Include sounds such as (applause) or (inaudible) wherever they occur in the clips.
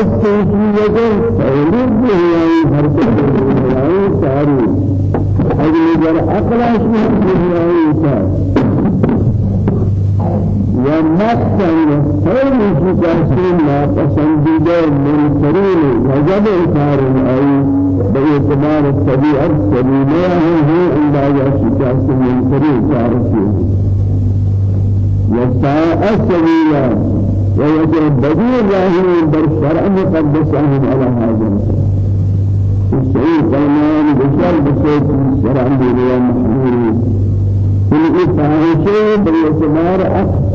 التوحيد تولد بهاي حركة بهاي تاريخ أجل جر أقل أشياء بهاي تاريخ ومقتا خير شكاسين لا پسندیده منکرین وجب کار ای باعتبار الطبيعة السليمة هو اندازه شکاس منکرین کارسی وساء سبيلا ويجب بديل الله در شرع مقدسهم على هذا الشيء. فرمان بشر بسيط شرع دنيا محمول في الإفاهشة باعتبار أقل.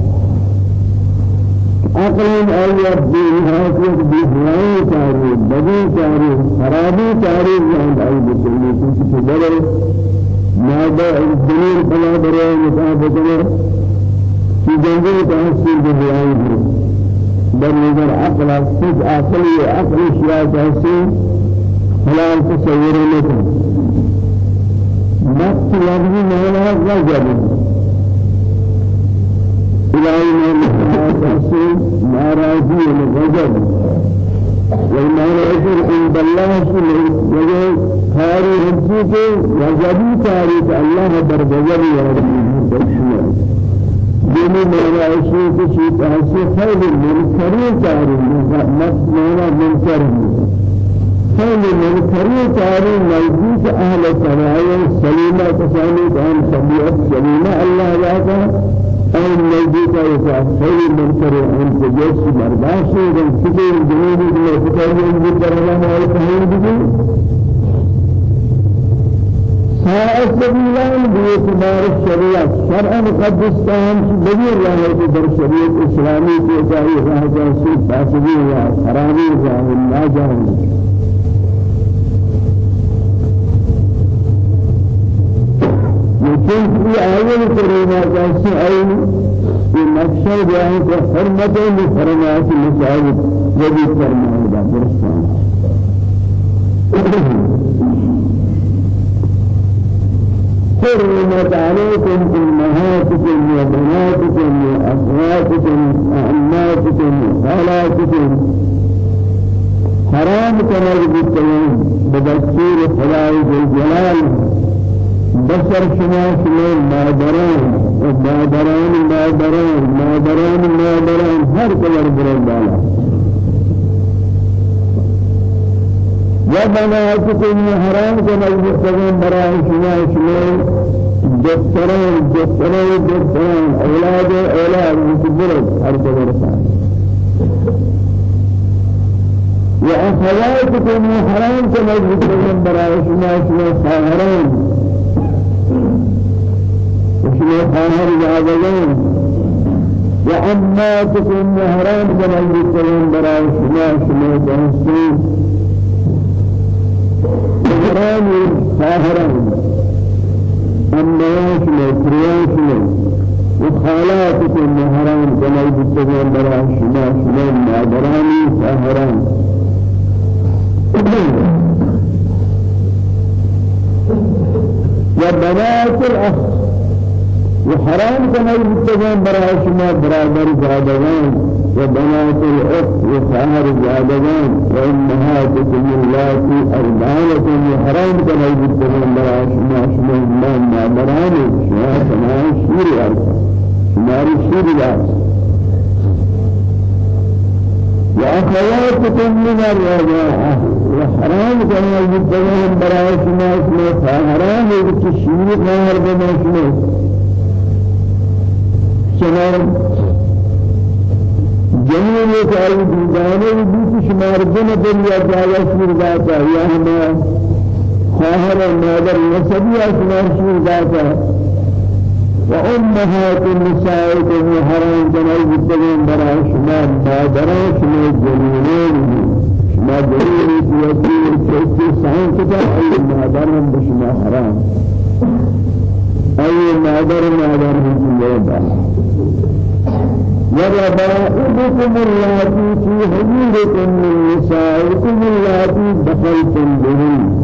عقل أي بها في بهاي تاري بدي تاري خرابي تاري عند أي كنت تدري ماذا الدليل فلا برا مطابقة في جنبه تحصيل بهاي بل نظر عقل سج عقلي عقل شيء تحصيل حلال تصور لكم. نفس لفظ ما لا غجر إلهي من ناراضي الغضب والناراضي عند الله سبحانه وجه خاري همسك وجبي تاريخ الله برغضب يا رب. دینی میرا ایشی کسی تاسی خیل منکری کاری نفس میرا منکر خیل منکری کاری نزدیک أهل سرایه سلیمه کسانی کان طبیعت سلیمه الله جاتا أي نزدیک ایسا خیلی منکر ان تجس برداشت ہے کسی جنوبی میں فتاوی ان پر اللہ سبيلان باعتبار الشريعة شرعا مقدستان بدي الله در شريعة إسلامي في تاريخ هذا الشيء فاسدين وحرامي جاهل لكن في آية كريمة جالس أي نقشة جاء كحرمة لحرمات المساجد هذا برسان حرمت عليكم أمهاتكم وبناتكم وأخواتكم وأماتكم وخالاتكم حرام كما يقول بدستور خدای الجلال. بسر شما شما مادران و مادران مادران مادران هر کدر برد بالا. و بناتكم حرام كما يقولون برای شما شما دكتران دكتران دكتران أولاد أولاد متبرد هر کدر وأخواتكم حرام كما يقولون برای شما شما خواهران. وشما خواهر جاگلين وأماتكم مهران كما يقولون براء شما شما تنسين مهران شما كريان شما وخالاتكم مهران كما يقولون براء شما شما مادراني خواهران (clears throat) وبنات الأخ وحرام كما يتجان براء شما برادر زادگان وبنات الأخت وخار زادگان وأمهاتكم اللاتي أرضانكم وحرام كما يتجان براء شما. شما الله مادران شما شما شير أرض شما شير الأرض وأخواتكم من الرجاء وحرام كما يتجان براء شما. شما حرام يتشير نهر بما شما شمار. جميل كأي ديدانه بيت شمار دين دنيا جاية شير ذاتا يا هما خاهر مادر نسبي شمار شير ذاتا وأمهات النساء كم حرام جناي بتجين برا شمار مادران شمار جميلين شمار جميلين تيجي تيجي سان كذا أي مادران بشمار حرام۔ أي مادر من الله وربائبكم اللاتي في حجوركم من نسائكم اللاتي دخلتم بهن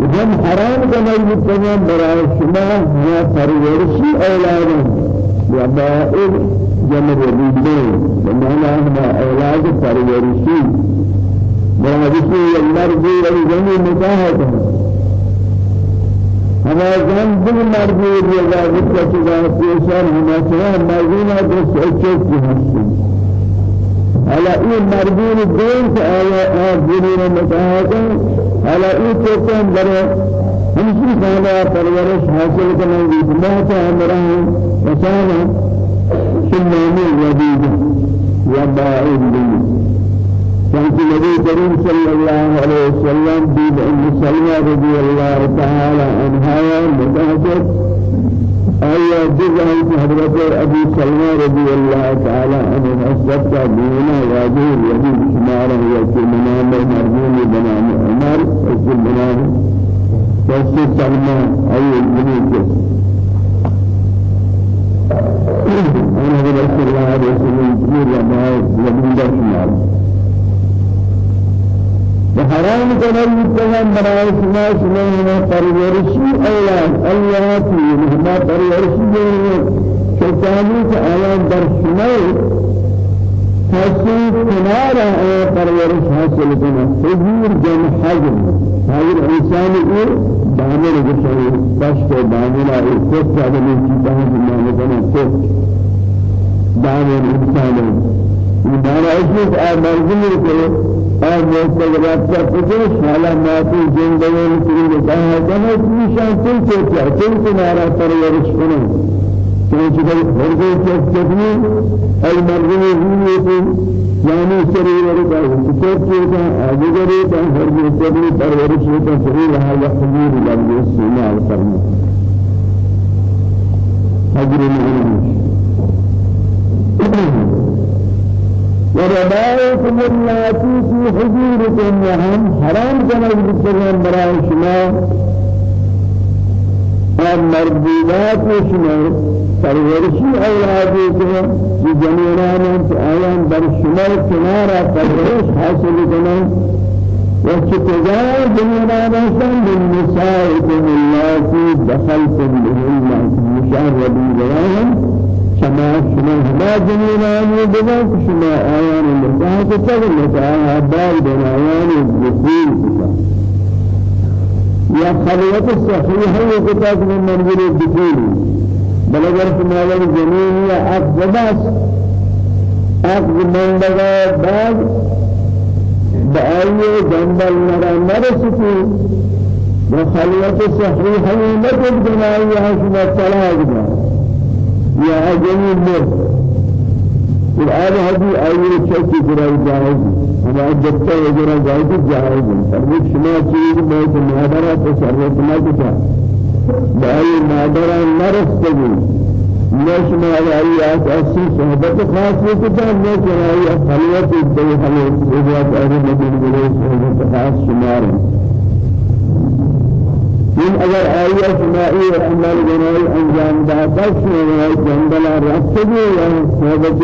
وهم حرام كما يتنى براء شما يا فرورشي أولادا ربائب جمع ربيبين بمعنى هما أولاد فرورشي برادشي المرضي والجميع متاهدة ہما جان دل مرضی رضا ذکر چگا پیشان ہما سوان مرضینا درست اچھوک کی حسن على اي مرضين الدين على ديننا متاهدة على اي تكون برا همشي كانا پرورش حاصل کرنے کی بمہتا ہمراہ وسانا سنانی ودید وبائد لي فانت النبي كريم صلى الله عليه وسلم بيد أم سلمى رضي الله تعالى عنها متحدث أي جزء حضرت أبي سلمى رضي الله تعالى عنه أسبت دينا واجه يدي شمارا يكي منام مرمون بنام عمر وكي منام وكي سلمى أي الجنوب أنا رسول الله عليه وسلم جميل رمائي لبن در شمارا حرام کنن میتونن برای شما شما پرورشی أولاد الیاتی ما پرورشی داریم. که آیان در شما حاصل کنار آیا پرورش حاصل حضور جن حجر حجر انسان ای دامن گشایی دشت دامن ای کت آدمی چیزا جمعه کنن کت دامن انسان ای دامن اشیاء آر مرزمی که اور مستقبلات کا کچھ حالا ماتی زندگی کی کہا جنا کی شان سے کیا تم تمہارا پرورش کرو چنانچہ کہ ہر کوئی چیز چکنی المرضی ہوئی تھی یعنی شریر کا کتاب کا آگے کرے تو ہر کوئی چیز پرورش کا شریر حال حضور لفظ استعمال کرنا حضور العلم وربائكم اللاتي في حجوركم وهم حرام كما يذكرون براء شما. ومردودات شما. پرورشی اولادی که جنیران آیان در شما کنارا پرورش حاصل کنن و چتجار جنیران هستن من نسائكم اللاتي دخلتم بهن مشاربين جواهم شما شما هما جنينان يبغى شما آيان الله تقول لك آية بال بين آيان الدخول يا خلوة الصحيحة وكتاب من منزل الدخول بل اگر شما لك جنين يا أخذ بس أخذ من لغا بعد بأي جنبال نرى نرسكي وخلوة الصحيحة لكم جنائي شما طلاق يا أجمع مر الآن هذه آية شكل جرائي جائز أما أجبتا وجرا جائز جائز فرمت شما چیز موت مادرہ تصرف نہ کتا بأي مادرہ نرستگی نشما آيات أسي صحبت خاص كتا نشما آيات خلوة الدوي خلوة صحبت أهل مدين بلوس صحبت خاص شمارا. من اگر آیا سماعی و عمل جنائی أنجام داتا شنوائی جنگل رفتگی یا صحبت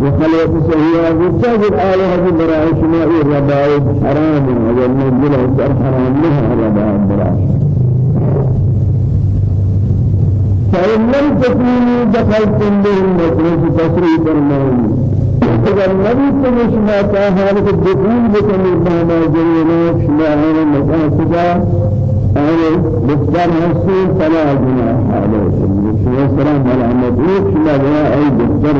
و خلوت صحیحہ بچا جب آلہ برای سماعی ربائد حرام اگر منزل سر حرام لها ربائد برای فإن لم تكونوا دخلتم بالمدرسة تسريب المعنى اگر نبی تمش ما تا حالت دخول بکنی بہما جنینات شما ہے مقاصدہ أهل بكتر هسين فلا جناح عليكم والسلام على مدعوك شما بها أي بكتر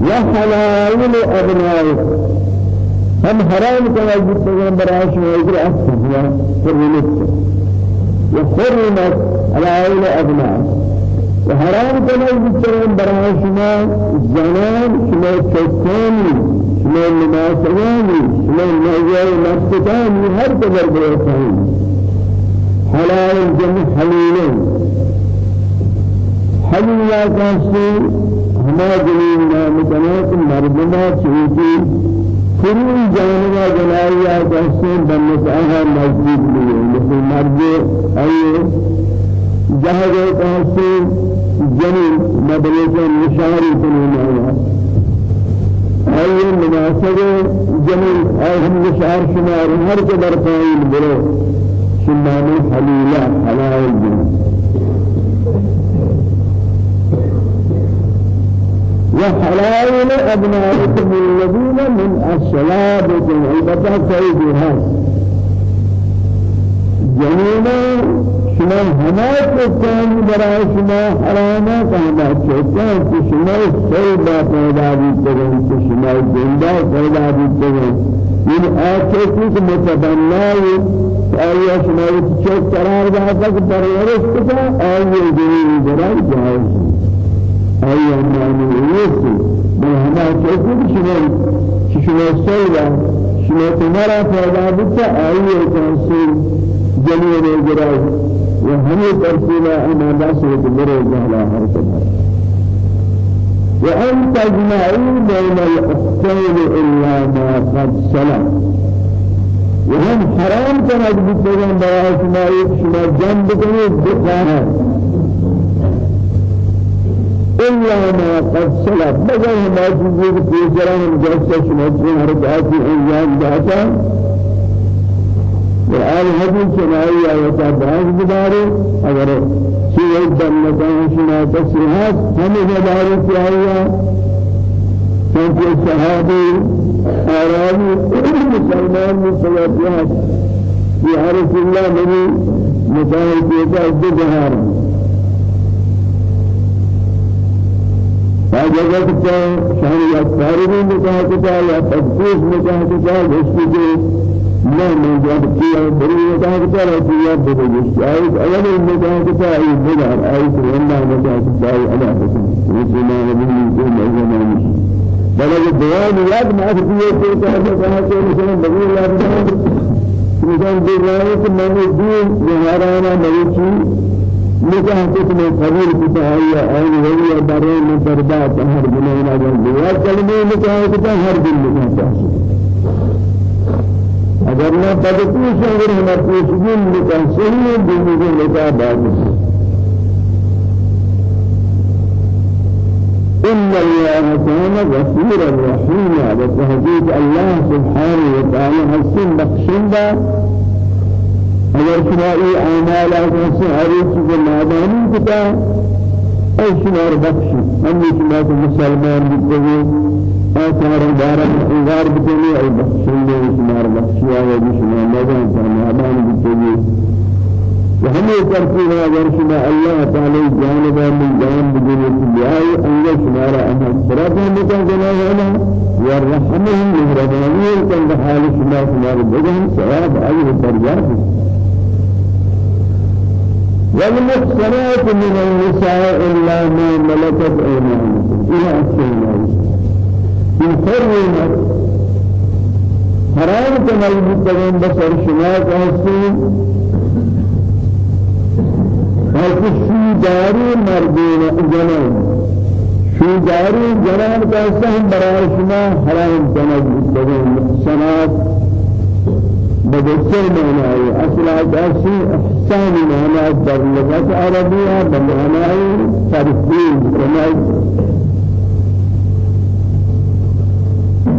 وحلائل أبنائكم هم حرام كما جبتهم براش ويجري أصفها فرمت وحرمت على عائل أبنائكم وحرام کنید بچران برای شما زنان شما چکانی شما نماسانی شما نجای نفستانی هر قدر بیتانی حلال جمع حلیلین حلیلا کاسی ہما جنین نام کنات مردمہ چوتی کلی جانبا جنائیا کاسی بنت آہا مسجد لیے مثل مرد آئیے جہاں کاسی جميل مدرسة مشاري كنونا أي مناسبة جميل أي هم مشار شمار هر قدر قائل برو. شمال حليلة حلال الجنس وحلال أبنائكم الذين من أصلابكم البتة سيدها جنينا شما هما كان برای شما حراما کهما چوکان که شما سیدا پیدا بیتگن که شما زنده پیدا بیتگن. این آچه که متبنای آیا شما چوک قرار دادا که پرورش کتا آیا جنین برای جایز آیا معنی نیستی؟ بل چوکی که شما شما سیدا شما تمہارا پیدا بیتا آیا کنسی جنین برای وهمي ترتيبا أما باسرة بري جهلا حركة وأن تجمعوا بين الأختين إلا ما قد سلم وهم حرام كانت بتجمع براء شما شما جنب كنت بقاها إلا ما قد سلم بغير ما تجيب في جلسة شما تجمع حركاتي أيام داتا وآل حديث سماعي آياتا بعض بداره اگر شيء دلتان شنا تسريحات هم بداره في آيات كانت الصحابي آرامي مسلمان مسلمات في عرف الله مني مطاهر كيتا الدجهار فاجازت کا شان یا تاریخ میں کہا کہ یا کہا کہ اس کی لا من جاب كيا بري كان كتار كيا بدوش أي أول من كان كتار أي بدار أي سرنا من كان كتار على حسن وسنا من كل زمان بل الدوام ياد ما في كيا كتار كان كتار مثلا بدي الله مثلا بدار من الدين جهارنا مريشي نکاح کتنے قبول ہے اور وہی بارے میں برباد نہ جائے کلمہ نکاح کتا ہر دن نکاح اگر نہ بدتوش اگر ہم پوچھیں نکاح صحیح دینی کے نکاح بعد إن الله كان غفورا رحيما. وتهديد الله سبحانه وتعالى حسن بخشندا اگر شمائی اعمال حسن عریف کے مادانی کتا اے شمار بخشی ہم شمار مسلمان بکتے آثار دارا انگار بکنی ای بخشنده شمار بخشیا و بشما مدن فرمادان بکنی و ہمیں ترتیب اگر شما اللہ تعالی جانبا من جان بکنی تلیائی انگا شمارا اما صراط مکان جنا ہونا ورحمهم مهربانی کن حال شما شمار بگن ثواب ایه درجات والمحصنات من النساء إلا ما ملكت أيمانكم. إلى أسفل حرمت حرام کنال بودن بسر شما کسی هرچی شیداری مردین جنان. شیداری جنان کسی هم برای شما حرام کنال بودن سنات بدسر معنی أصلا کسی احسان معنی در لغت عربیه بمعنی ترفیل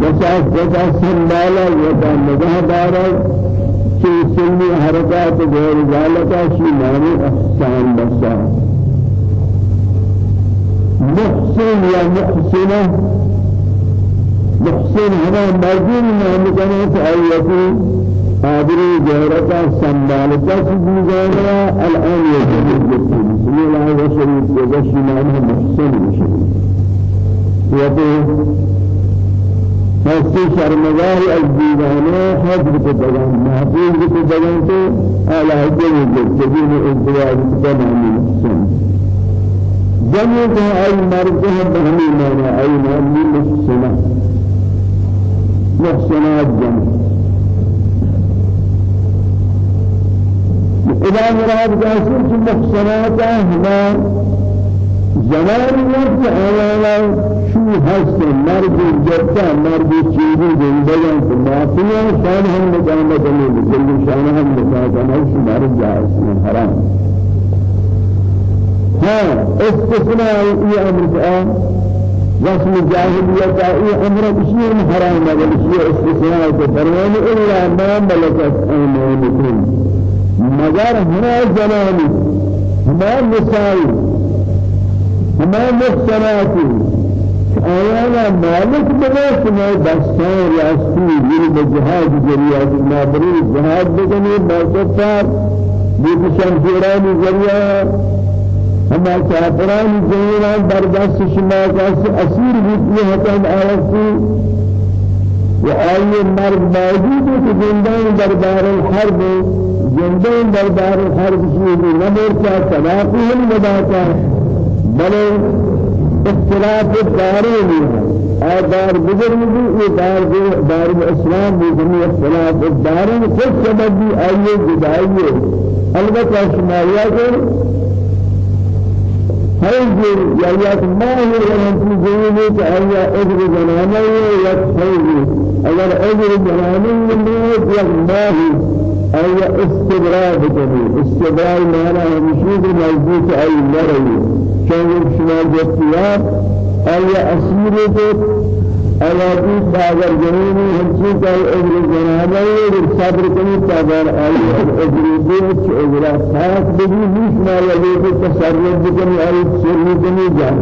بساس بسا سنبالا ودا نگاه دارا چه سلمی حرکات غیر ذالکا شی معنی احسان بسا. محسن یا محسنة محسن هنا مرجون نام كنا سأيتي آبري جهرتا سنبالتا سبي جهرتا الآن يجب بسم الله وشريف وشريف معنى محسن وشريف ہستی شرمگاہ الجیوانا حضر کو بگان محفوظ کو بگان تو اعلی حجر جبین ازدواج نامی محسن. ای مرد ہے بہمی مانا ای نامی محسنہ محسنات جمع. إذا مراد جاسر في محسنات هما زمان وقت آیا شو هست مرد جبتا مرد چیزی زندگان که معافیه شان هم مقام دلیل جلد شان هم مقام ہے شمار جائز من حرام. ها استثناء ای أمر کا رسم جاهلیت ای أمر بشیر حرام ہے بشیر استثناء کے فرمان الا ما ملکت ایمانکم مگر ہما زمانی ہما نسائی ہما مختلاتی آیانا مالک بنا شما دستان راستی دل بجهاد جریات نابری جهاد بکنی باکتار بیت شمشیرانی جریات ہما کافران جنیران بردست شما کاس اسیر بیتنی حتن آیتی وآي مرد موجود کہ زندان دربار الحرب زندان دربار الحرب شيء نمر کا تلاقی ہم مداتا بل اختلاف الدارين اور دار بزرگ بھی یہ دار دار الاسلام بھی ہمیں اختلاف الدارين خود سبب بھی آئیے جدائی ہے البتہ شمالیہ کو حيز يا ما هو في جيبه كأي أجر جنانه يكفيه اجر جنانی میں یا ماہی أي استدراج كبير استدراج معنى مشهود موجود أي مرئي كان شمال جتيار أي أسير جت أي أبي باغر جنيني همشي كاي أجر جنابه صبر كني تابر أي أجر جت أجر خاص بجي مش ما يجي تصرف بكني أي سر كني جان.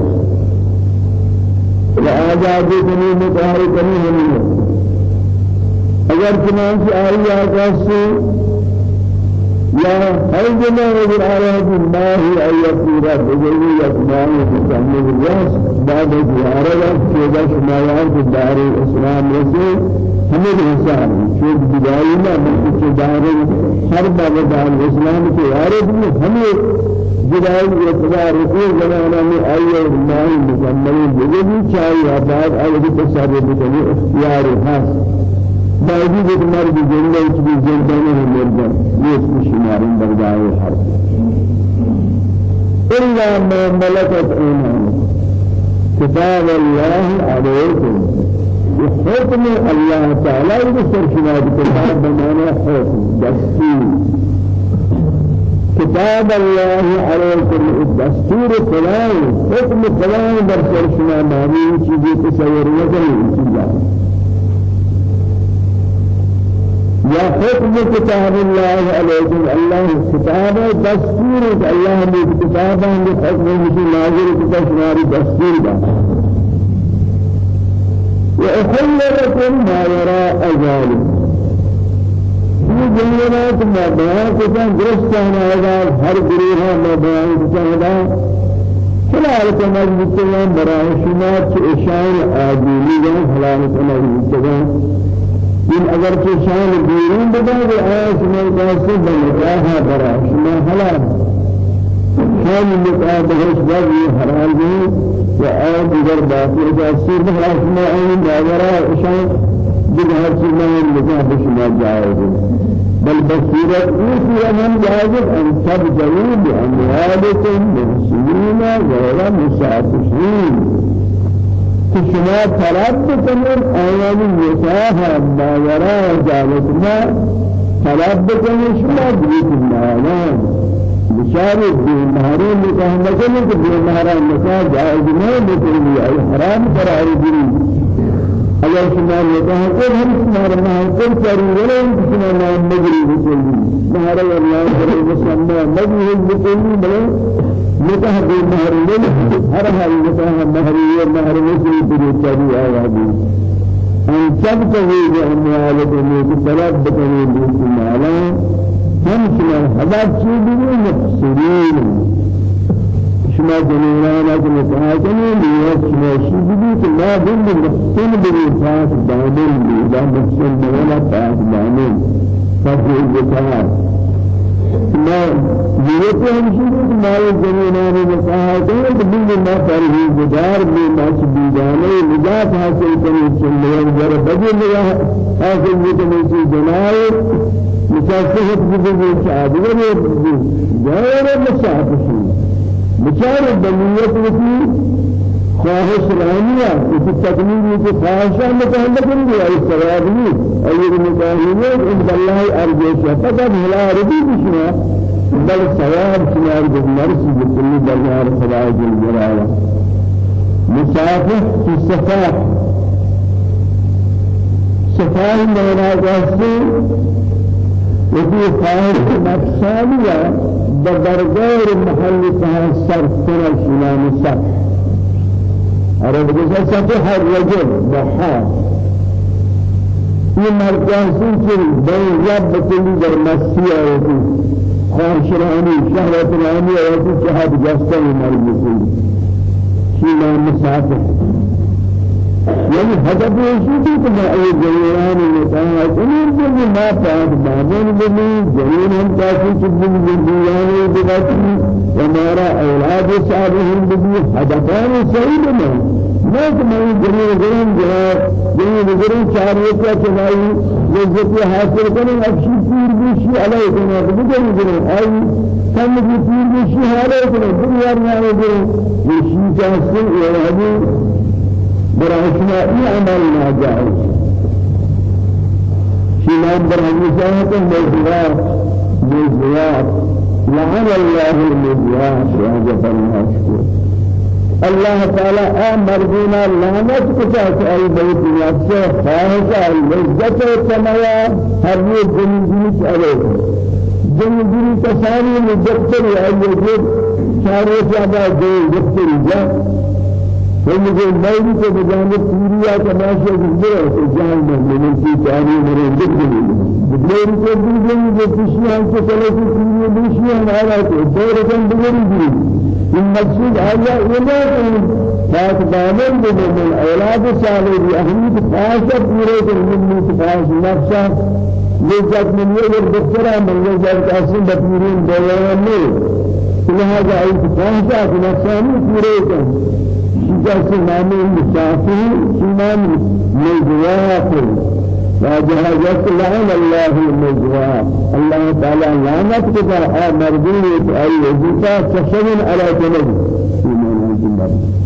لا آزاد كني متعارف كني هم اگر چنانچہ آئی آقاسی یا ہر جنہ نظر آ رہا ہے کہ ما ہی آئی پورا بجلی اکمال حکمی الراس بعد زیارہ چودہ شمایان کے دار اسلام رسے ہمیں حساب چود بدائی نہ بلکہ دار ہر باب دار اسلام کے وارد میں ہمیں جدائی اعتبار کو زمانہ میں آئی اور مائی مکمل بجلی چاہیے آباد آئی تصرف کرنے اختیار خاص باوجود ایک مرد زندہ اس کی زندگی ہے مرد یہ اس کی شمارن بردائے حرف إلا ما ملكت أيمانكم كتاب الله عليكم بحكم الله تعالى يذكر شمار كتاب بمعنى حكم دستور. كتاب الله عليكم الدستور فلان حكم فلان برسل شمار. معنى چیزی تصور نکنی چیزا يا حكم كتاب الله عليكم. الله كتاب دستور. الله من كتاب من حكم مش نازل كتاب دستور وأحل لكم ما وراء ذلك في جنات ما بيان كتاب درستان هذا هر گروه ما بيان كتاب هذا خلال كمال مستوى براء شمار اشار آجيلي خلال كمال مستوى این اگر که شان بیرون بدهد آیات من کاسه بلکه برا شما حلال شان مکان بهش حلال بھی و آیات دیگر باقی جاسی بہرا شما این داورا شان دیگر شما مکان شما جائز. بل بصيرت اوسي من جائز أن تبجلوا بأموالكم محسنين غير مسافرين. شما طلب بکنید آیان نکاح باورا جالت ما طلب بکنید شما بیت مالان بشار بیماری نکاح نکنید که بیمارا نکاح جائز نہیں بکنید ای حرام قرار دید اگر شما نکاح کو ہم شما رہا کو چاری ولا شما نام مجری بکنید مہارا اللہ کرے مسلمان مجری بکنید نکاح بے مہر لے ہر حال نکاح مہر یہ مہر وسیع بھی چلی آیا بھی ان سب کو یہ اموال میں کی طلب بکنی شما بھی مفسرین شما جنیرانا کے نکاح کرنے لیے شما چیز بھی کہ لا دل محسن بھی پاک دامن بھی لا محسن ولا پاک دامن فضل الزکاة ما مال زمینان میں کہا کہ بل ما فرہی گزار میں ما بیگانے نجات حاصل کرنے چلے جر بدل لیا حاصل جنائے مسافت بھی چادر ہے غیر مسافت بچار بنیت کی خواهش رانيا في التكميل في خواهشان متعلق به أي سواب لي أي المتاهمين إن الله أرجوش فقط هلا ربي بشنا بل سواب شمار بالمرسي بكل درجار خدای جل جلاله. مسافر في السفاح سفاح مولا قاسي وفي خواهش نفسانية بدرجار محل تها صرف كنا شلان صرف عرب جزا سفح الرجل بحار في مركزين في بين رب كل در مسيا وفي خواهش راني شهوة راني وفي شهاد جسد مرمسين شلان مسافر. يعني هدف يشوفي كما أي جيران المتاعة كمين جميع ما فعل بعضين بني جميع هم كافي تبين بالديان بغتي ومارا أولاد صالحين بني هدفان سعيد من ما كما جميع جرين جهاد جميع جرين شعرية كنائي لذتي حاصل كنين أبشي پیر بشي عليه كنا بجرين جرين أي كم بي پیر بشي عليه كنا دنيا رنائي جرين يشي جاسل إلهي براشنا ای عمل ناجائز در حدیثات موضوعات موضوعات لعن الله الموضوعات هذا فرماشكو الله تعالى امرنا لعنت كتاب اي بيت نفسه خواهش اللذت السمايا هر يوم جنجيت عليه جنجيت تساني مدكتر يا يجب شارع جابا دكتر جا. وہ مجھے میری کو بجانب سوریا کا ناشے گزرے تو جان میں من کی تاری میرے دل میں میری کو دل میں جو خوشیاں سے چلے کی سوریا خوشیاں ہمارا تو دور جن بگڑی دی ان مسجد آیا الہ فات دامن من أولاد صالح دی احمد خاصة پورے کے من خاص نفسا لذت من یہ دکترا من لذت اصل بپورین دیوان میں لہذا ایک خاصه نفسانی پورے کر جس نام مسافر سنان مجواف واجه جس لعن الله المجواف الله تعالى لعنت كذا مردود أي وجوتا كشف على جنب. إيمان الجنب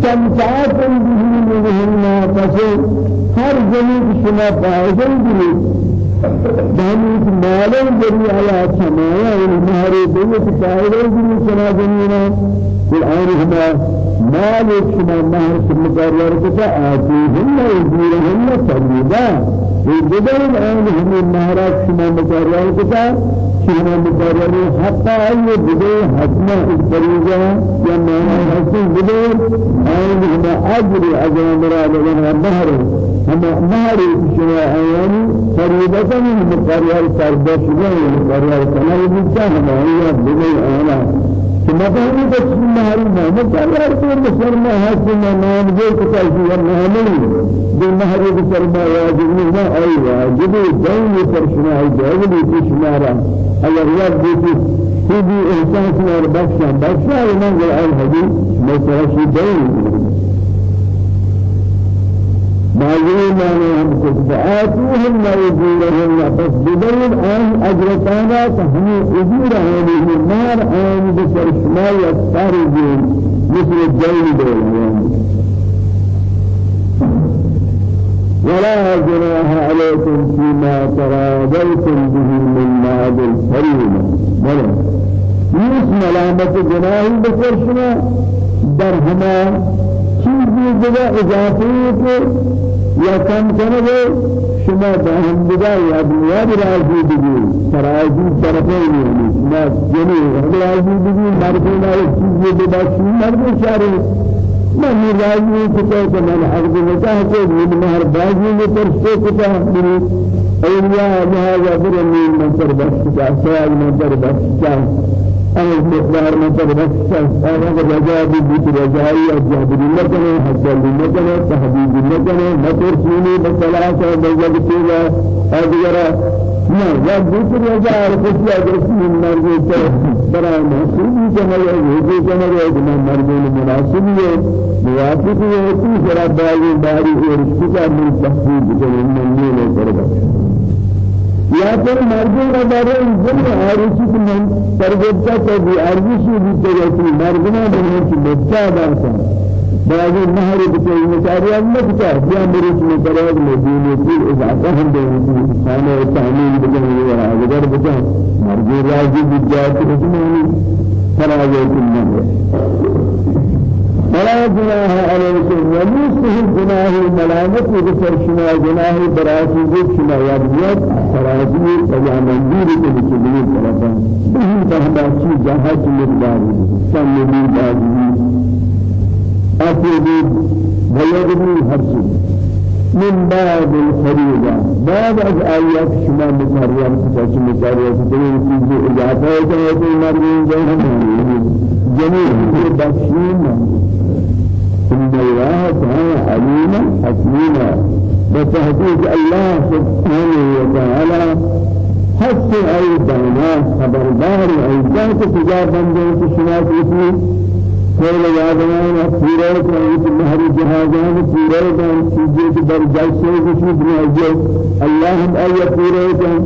استمتعتم به منهن فسو هر جنب شما فائدة به دامت مالا جري على سمايا المهر بيت فائدة جري سنا جنينا الآن هما مالك شما مهر مقرر كتا آتيهن ويجيرهن تريدا ويجدر الآن هم المهرات شما مقرر كتا شما مقرر حتى أي بدي حتما الطريقة يا مهر حسن بدي آن هما أجري أجر مراد لنا مهر هما مهر شما آياني تريدا من مقرر تردش من مقرر كنا هما هي بدي آنا فمثلا بس مهر ما مقرر تو مسلمان حسن نام كتاي يا مهر بالمهر بسرما واجب ما أي واجب دين فرشنا واجب بشمارا اگر یاد بیتی خودی انسان سنار بخشا بخشا ایمان قل آل حدیث مثلا شی دین ہم کو فآتوهم پس بدون آن اجرتانا تهمی اجور آنی النار آن بسر شما یفتار دین مثل الدین دین ولا جناح عليكم فيما تراضيتم به من بعد الفريضة بلى يوس ملامة جناح بكرشنا در چیزی جدا اضافی کو یا کم کنه شما دهم بدا یا دنیا برازی بگی ترازی طرفین یعنی ما جنی راضی بگی مردم آئی چیزی بدا چی مرد شاری من راضی کتا کہ من حق نکاح کو من مہر بازی میں ترسے کتا میری اولیا لہذا برمی من پر بخش کا سوال من پر مقدار من کا أنا رجاء بيت رجائي أجاب لله حتى لله تهديد لله ما ترسيني بسلاة بجد كذا أديرا ما بيت رجاء رخصة جسم مرجع جمعه جمعه مردم مناسبی ہے موافقی ہے تو ذرا باقی باری ارشد کا من تحصیل کرنے من نے کرے یا پھر مردوں کا بارے انسان آرزو کی من تربیت کا بھی آرزو بھی کرے مردوں بننے کی بچہ دارتا بعضی مہر بچے مچاری اللہ بچا یا میرے میں کرے مدینے کی اضافہ ہم دے خانہ تعمیر بجے اگر بچا مرجو راضی فراجت النبي ولا جناح عليكم وليس جناح ملامت بسر شما جناح براسي جد شما يبيت فرازي سجا منزير كبير طرفا بهم تهدا شي جهات مقدار سن نبي بازي أفيد بيضني هرسي من بعد الفريضة بعد آيات شما مكرر كتاش مكرر تدري في إجابة كتاش مرمين جهنم جميل بخشين إن الله تعالى عليما حكيما. بتحقيق الله سبحانه وتعالى. حس أي دانا خبردار أي ذات تجار بندے شما کی كل يادمان أسيرة كانت النهر جهازان أسيرة كان سيجي در جلسة كشي بناجي. اللهم أي أسيرة كان.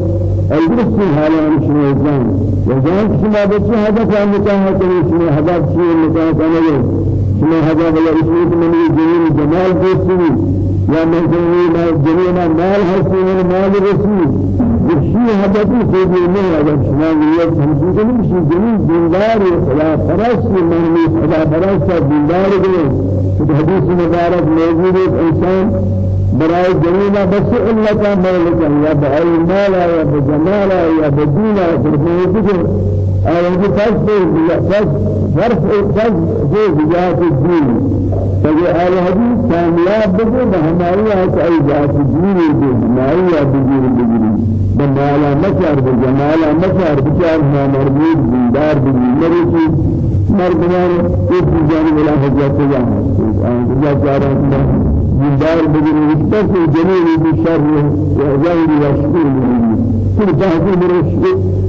الدرس حالا شنوزان وجان شما بچه هذا كان مكان كني شما هذا شيء مكان كني شما هذا ولا إسمه من جميل جمال جسمي يا من جميل جميل مال حسين مال رسمي بشي هذا في من هذا شما يا سمجي بشي جميل ديندار خدا فرس من خدا فرس ديندار في حديث مبارك موجود انسان برای جنینا بس علتا مالک یا بعلم مالا یا بجمالا یا بدینا فرمائے کہ اور یہ فاس یا فاس ظرف فاس جو ذات الدين. فجاء آل حديث کامیاب بگو ہماری ہے ای ذات الدين ہے بجیر بجیر بمالا مچار بجمالا مچار بچار ما مرمود دیندار بجیر مرسی مردمان ایک جانب الہ حجت جانا آن جا رہا دار بدر وقت جميل بشر وغير يشكر كل تهديد رشد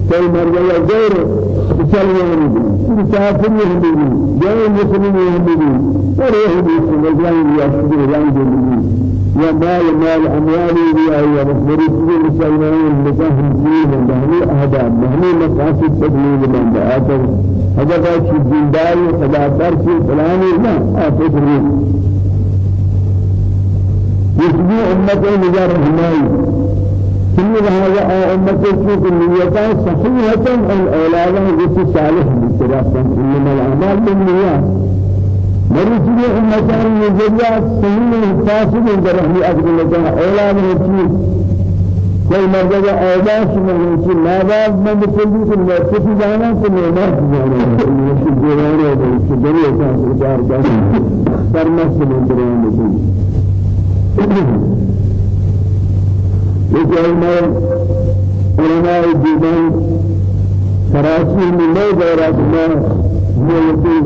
كل مرة غير بسلمان كل كافر يهدي غير مسلم يهدي ولا يهدي سبحان يشكر غير يا مال مال أموالي يا يا رسول مسلمان مسهم فيه من دهني أهداف دهني مقاصد تدليل من دعاتر هذا بس الدين خدا درس فلاني لا أتدري يسمي أمته نجار حماي كل هذا أمته شوف النية صحيحة الأولاد جس صالح بالتراث إنما الأعمال بالنيات مريض أمته نجار صحيح فاسد درهم أجل لك أولاد هتشي کوئی مرد اوداش میں کہ ناداب میں بکلی کہ میں کسی جانا کہ میں نہ جانا یہ دیوانے ہے کہ دنیا کا سرکار کا فرمس میں دریں يجعلنا علماء الدين كراسي من لا دورات ما ملتي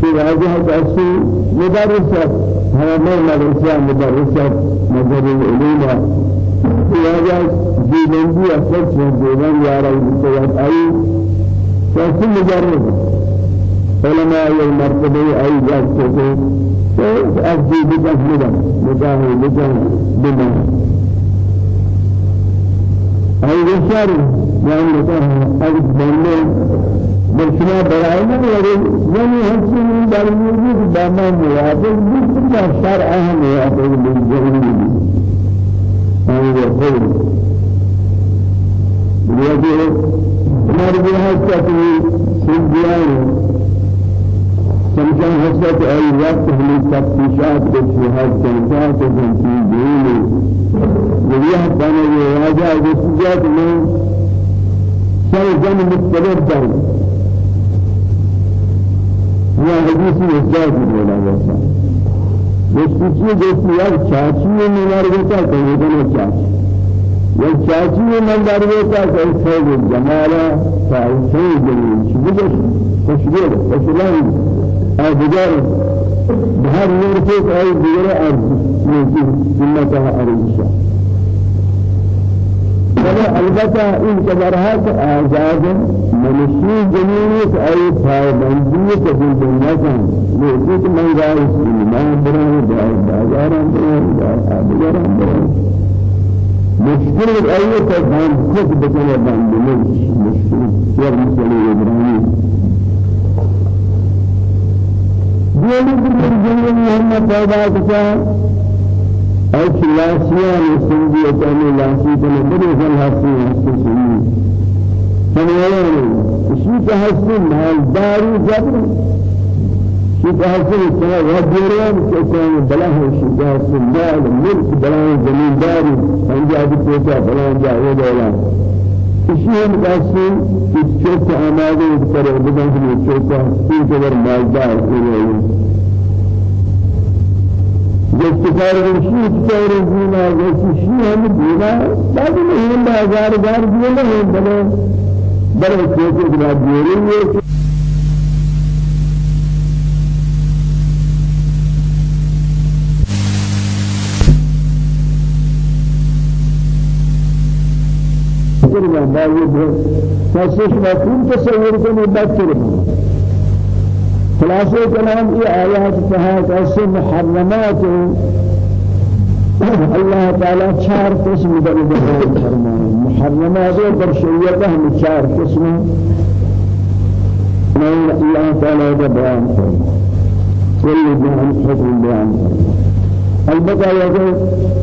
في هذه الأسي مدرسة هذا ما مدرسة مدرسة مدرسة العلوم في هذا الدين دي أساس الدين يا رب أي فاسي مدرسة علماء المرتبة أي جالسة أفضل بجهد مجاهد بجهد بجهد أي بشر يعني مثلا أجد بني بشنا برأينا ولا يعني هالشيء بالموجود بما موافق بكل شرعه موافق بالجهل أي يقول تفتیشات کے شہاد تنسات و تنسیل دیلی. ولیہ بنا یہ راجہ وسیجات میں سر جن مختلف یہ حدیثی اجازت بولا ویسا وسیجی جیسی یک چاچی میں مر گتا کہیں گنا چاچی. یک چاچی میں مر گتا کہیں خیر جمالا فائسے جلیل چیزش خوشگل خوشلنگ دیگر بهر نور أي دیگر أرض؟ موجود سنتها ارض ولا البتة این کبرهات آزاد جنینی که ای پایبندی کبیر بنیادن لیکن من جایز ایمان برای بازاران برای آبیاران برای مشکل ای که بند خود بکنه بند مشکل یه مسئله کی زندگی محمد پیدا کیا اور سیاسیاں سنجی اچانی لاسی کو بڑے جن ہستی ہستی سنی سمجھے اسی کا ہستی مالداری جبر حاصل كما وجران كان بلا هو شجاع المال الملك بلا زمينداري انجا بيتا بلا انجا ولا اسی مقاصد کہ چوک آمادے کرے بدن کی چوک کی قدر مالدار ہوئے جس کار رشید کار دینا جس شی ہم دینا بعد میں ہزار ہزار دینا ہے بڑے بڑے چوک بنا دیے بکر و باید فسش مفهوم تصور کنی بکر خلاصه کلام یہ آیات کہا کہ محرمات الله تعالى چار قسم بیان فرمائے۔ محرمات در شریعت ہم چار قسم میں اللہ تعالی کا بیان فرمائے كل بیان حکم بیان فرمائے البته اگر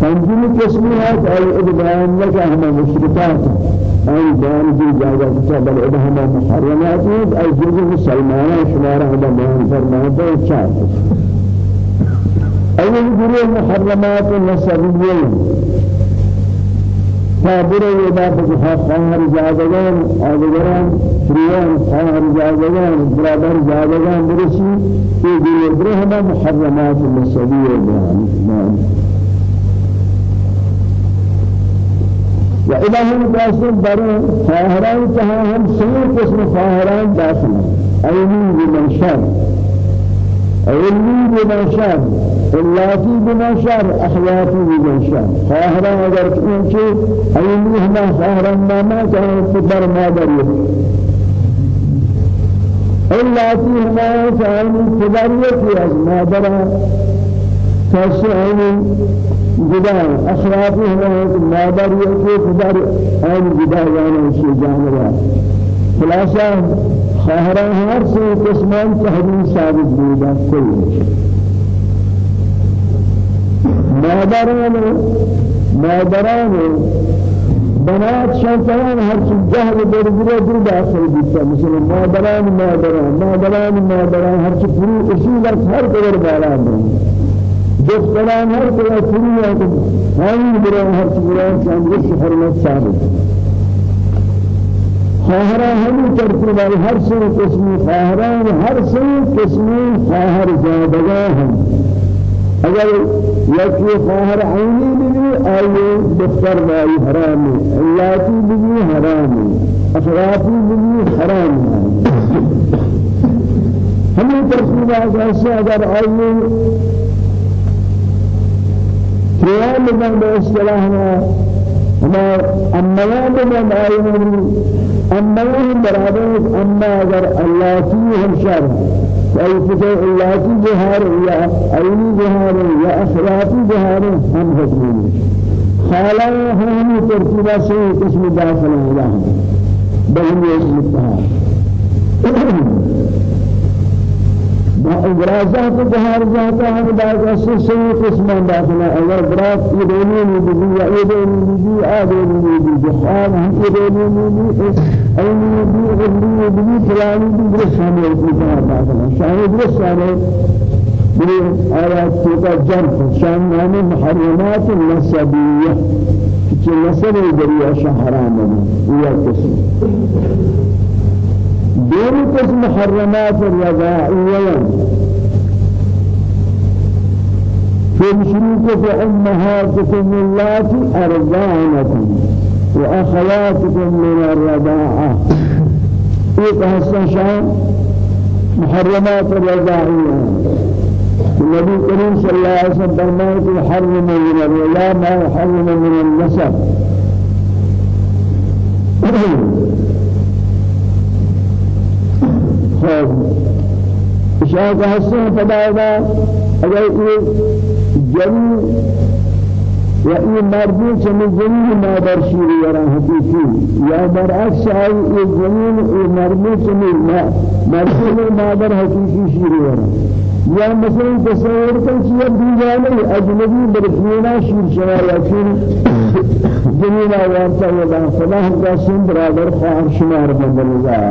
پنجمی قسمی هست ای ادبان لك هم مشركات ای بیان دی جاگا کتا بل ادهم محرمات ای جزء مسلمان شمار هذا بیان فرماتے چار اول گروه محرمات نسبیه صابر ودا بجها خواهر جادگان آدگران فریان خواهر جادگان برادر جادگان برسی. یہ دیگر برہما محرمات النسبیہ بیان و الہی داستان برے خواهران تہا ہم سنی قسم خواهران داخل ایمین بمن شر. علمی بمن شر. اللاتي بما شر أخلاقي بما شر. خاهرا اگر كنتي أيني هما خاهرا ما ما كان فبر ما دريه اللاتي هما كان فبر از ما درا تسعين جدا أخلاقي هما ما دريه فبر أين جدا يعني شيء جانبا خلاصة خاهرا هر سي قسمان تحريم ثابت بودا كل مادران مادران بنات شیطان هر چیز جهل درگیره دل داخل بیتا مثل مادران مادران مادران مادران هر چیز فرو اصول از هر قدر بالا دن دختران هر قدر فرو ہے همین برای هر برای چندش حرمت ثابت خواهران همین ترتیب هر سن قسمی خواهران هر سن قسمی خواهر زادگاه هم. اگر یکی خواهر عینی بھی آئیے دختر بائی حرامی. علاتی بھی حرامی. افراطی بھی حرامی. ہمیں ترسیل آجاسے اگر قیام من باصطلاحنا ہما امیان من آئیے امیان برابر أما أگر اللہ کی ہم شر أي فتح اللاتي جهار يا عيني جهار يا أخلاقي جهار هم حكمين خالا هم ترتيبا سيء اسم داخل الله بهم يجب التهار إبرازات جهار جاتا بعد أسر سيء قسم داخل أگر برات يدوني نبي يا يدوني نبي آدوني نبي جهار هم يدوني نبي أين نبي غلي نبي فلاني نبي شامل في جهار داخل شامل درس شامل من آيات سورة جرف شان نام محرمات النسبية كي نسب الجريئة شهران هي قسم. دون قسم محرمات الرضائية تمشرك أمهاتكم اللاتي أرضانكم وأخواتكم من الرضاعة. إيه شان؟ محرمات الرضائية النبي الكريم صلى الله عليه وسلم فرمائے يحرم من الرضاعة ما يحرم من النسب. خب اشاعت حسن فدائدہ اگر یہ جنی و این مردی چنین جنین مادر شیری ورا حقیقی یا برعکس آئی این جنین این مردی چنین مردی مادر حقیقی شیری ورا یا مثلا تصور کن کہ یہ دیوانے اجنبی برفینا شیر شما یا شیر جنین آوارتا یا کا سن برادر خواہر شمار بدل جا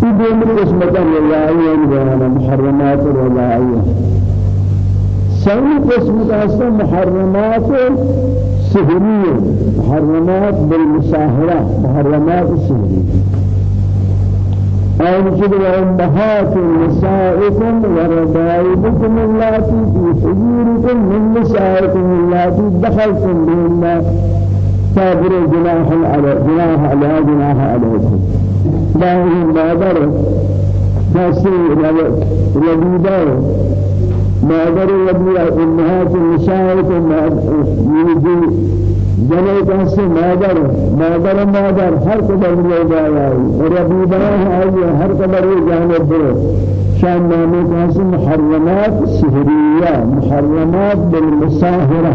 في دوم قسمة رضائية بيان محرمات رضائية ثاني قسمة أصلا محرمات سهرية محرمات بالمساهرة محرمات سهرية أنجد أمهات نسائكم وربائبكم اللاتي في حجوركم من نسائكم اللاتي دخلتم بهن. كافر جناح على جناح على جناح عليكم. دائما ما در ناسي ربيبا ما در ربيبا أمهات نسائكم يجي جنے کیسے مادر مادر مادر ہر قدر ربی بنا ہے ہر قدر جانب دے شان نامے کیسے محرمات سحریہ محرمات بالمساهرة.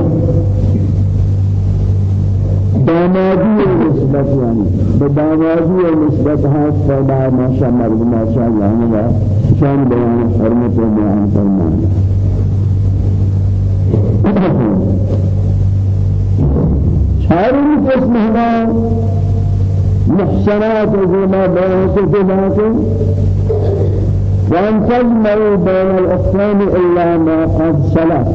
دامادی نسبت یعنی. بدامادی نسبت ہے فدا ما شاء مرد ما شاء الله شان بیان حرمت و بیان فرمانا هذه قسم هنا محسنات وما بين سكنات وأن تجمعوا بين الأختين إلا ما قد سلف.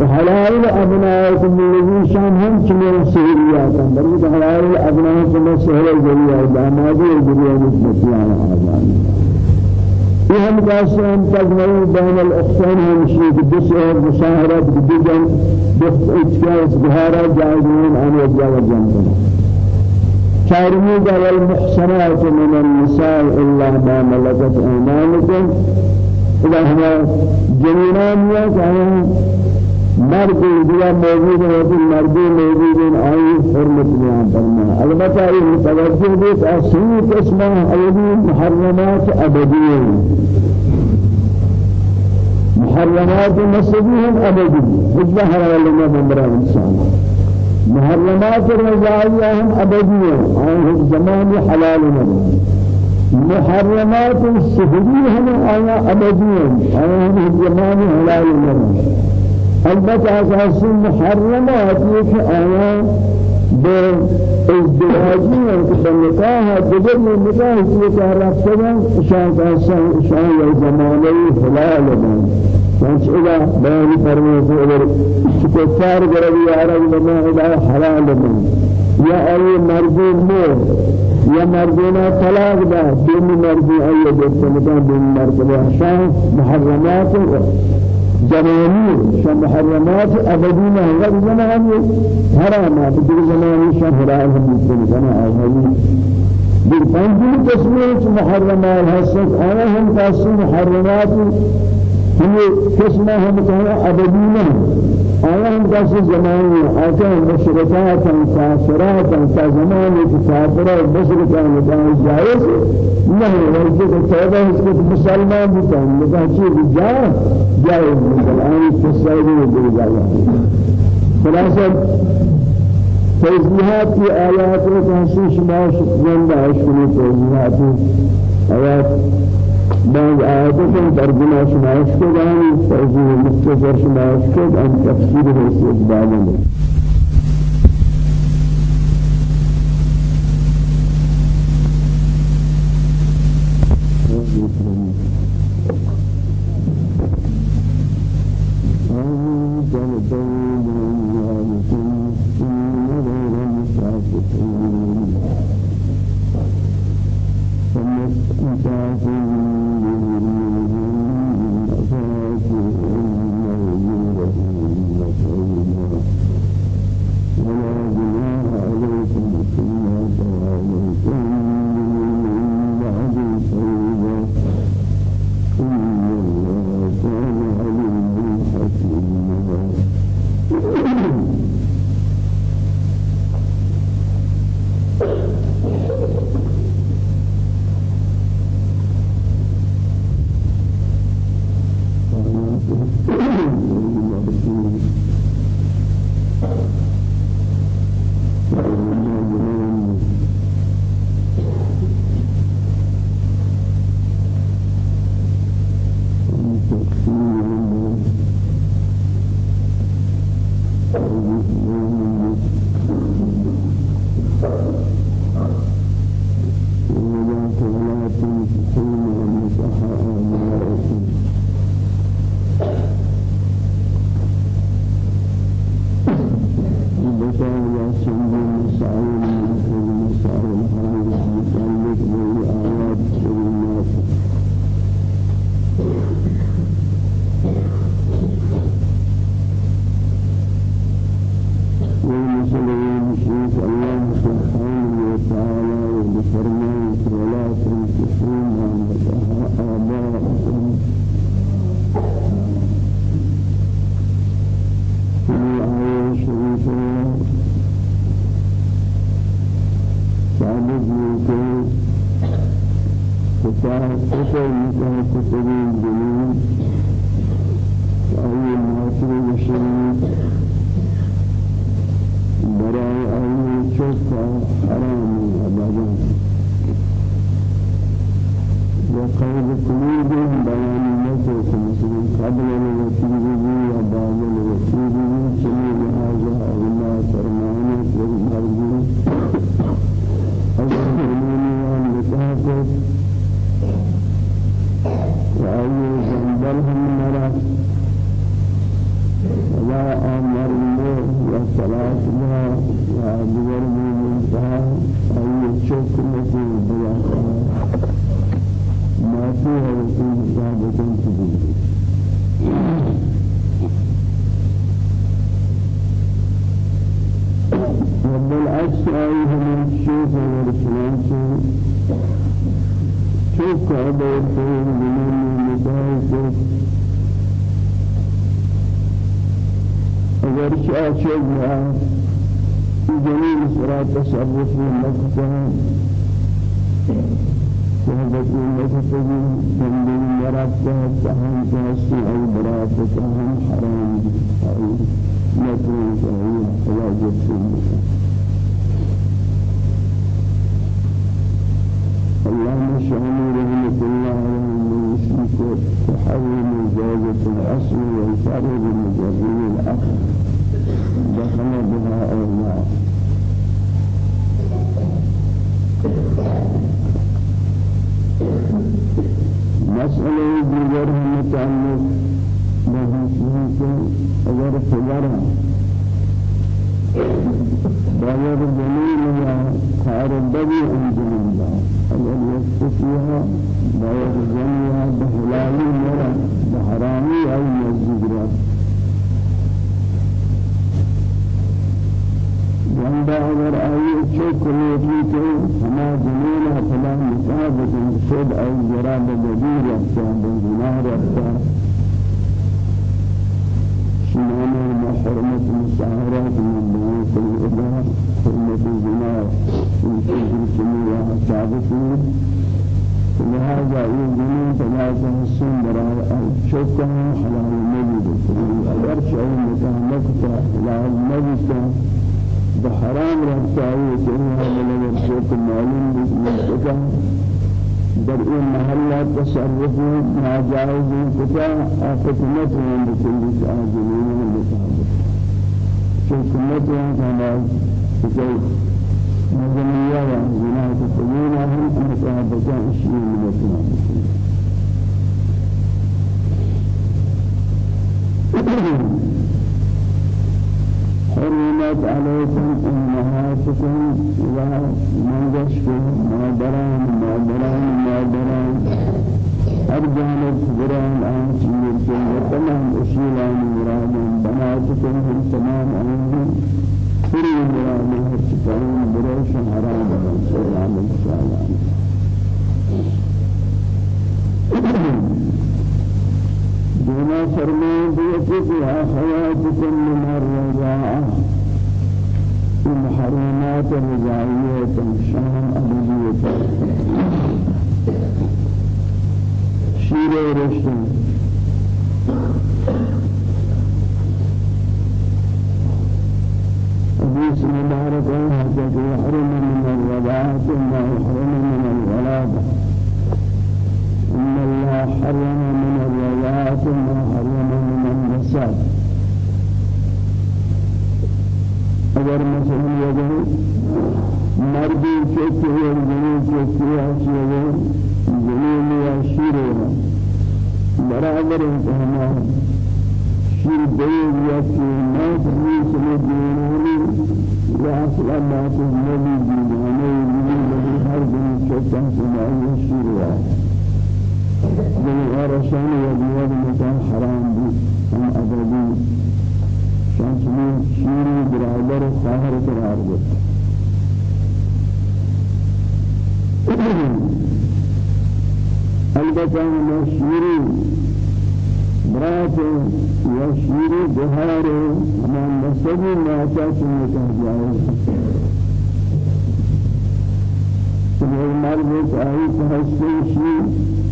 وحلال أبنائكم الذين شانهم كمير سهريات بل حلال أبنائكم سهر الجريئة دامادي الجريئة نسبتيان آبان وهم قاسم تجمعوا بين الأختين هم شيء بسهر مشاهرة بدجن بإتكاس بهارة جائزين عن وجه وجنبنا شارمي قال المحسنات من النساء إلا ما ملكت أيمانكم. إذا هما جنينان يا مرد دیا موجود ہے کہ مرد موجود ہیں آئی حرمت بیان فرما۔ البتہ یہ متوجہ ہے کہ اصلی قسم اولی محرمات ابدیہ محرمات مسجدهم ابدی۔ اجبہ حلال لنا بمرا انسان محرمات الرجائیہ ہم ابدیہ آئی زمان حلال لنا محرمات السهدی ہم آیا ابدیہ آیا ہم زمان حلال لنا البته أساس محرمات یک آیا به ازدواجی و که نکاح دیگر نکاح که کار رفتن شاید أصلا شاید زمانه حلال بند چنانچه اذا بیانی فرمایش اگر کفار گروی عرب لما اذا حلال بند یا ای مردی مور یا مردینا طلاق دا دین مردی ای دستمدان دین مرتبه شان محرمات جنانی محرمات أبدين غير زمان حرامات. بدل زمان شان حرام هم كنا أهلي بالفنجل تسمية محرمات هسك أنا هم تاسم محرمات هم قسمه هم كنا أبدين آیا هم دست زمانی آتا مشرکات کافرات تا زمانی که کافر و مشرکان نکاح جایز نہیں ویسے کہ توبہ اس کو مسلمان کہیں۔ نکاح چیز جا جائز مسلمان قصہ بھی دے جایا خلاصہ توضیحات کی آیات و تحسیش ما زندہ اشکلی توضیحات آیات بعض آياتكم ترجمة شماش كداني توضيح مختصر شماش عن تفسير الاستقبال نکاح المكتب جنبين مرابطة سهم جاسي أي برابطة سهم حرام أي مكروه أي حواجب المكتب اللهم شأن رحمة الله يشرك تحول زوجة الأصل والفرد بمجرد الأخر دخل بها أو مسألة دیگر متعلق بحثه اگر خبرها باید جمیل یا کار بدی انجام داد. اگر یکتفیها باید جمیلها بحلالی مرا بحرامی آی نزدیک را جنبا اگر آئی چک روٹی کے ہما جمیل فلا مصابت شد ای جراب جدید رفتا بگناہ رفتا شمال محرمة مساهرات من بيوت الإله حرمة الزنا شجر سمية ثابتين لهذا يجنون ثلاثة السن براء شكا حلال النبي أگر شيء مكانك حلال النبي بحرام رفتاوي كأنها من الشيك معلوم بسم در این محلات تصرف ناجائز کتا آفتنت ہیں بکلی آجلین مطابق شکمت ہیں کہنا کتا مزمیہ و زنات قبول هم مطابقہ اشیاء مطابق حرمت عليكم أمهاتكم ومنجشكم مادران مادران مادران. أرجان الكبران عن سيركم وتمام أشيلان مراد بناتكم هم تمام أنهم كل مراد هرشكارين بروش حرام سلام السلام بما فرمان بيتك حياتكم من الرجاء المحرمات الرجائية شان أبدية شير ورشتن حديث مبارك. حتى يحرم من الرضاعة ما يحرم من الولادة إن الله حرم من الرضاعة ما حرم من النساء. اگر مثلا یه مردی که که زمین که که آسیه زمین یا شیره برابر انتهام شیر دیر یا موت نیست مدینانی یا أصلا موت نبی دیدانه نبی هر دنی شکن سماعی شیره غرشان یا دیوار مکان حرام بود هم ابدی شانسمی شیری برادر خواهر قرار بود البته ما شیری برات یا شیری بهار همان نسبی چنین کہا جائے کہ مرد آئی تحسن شیر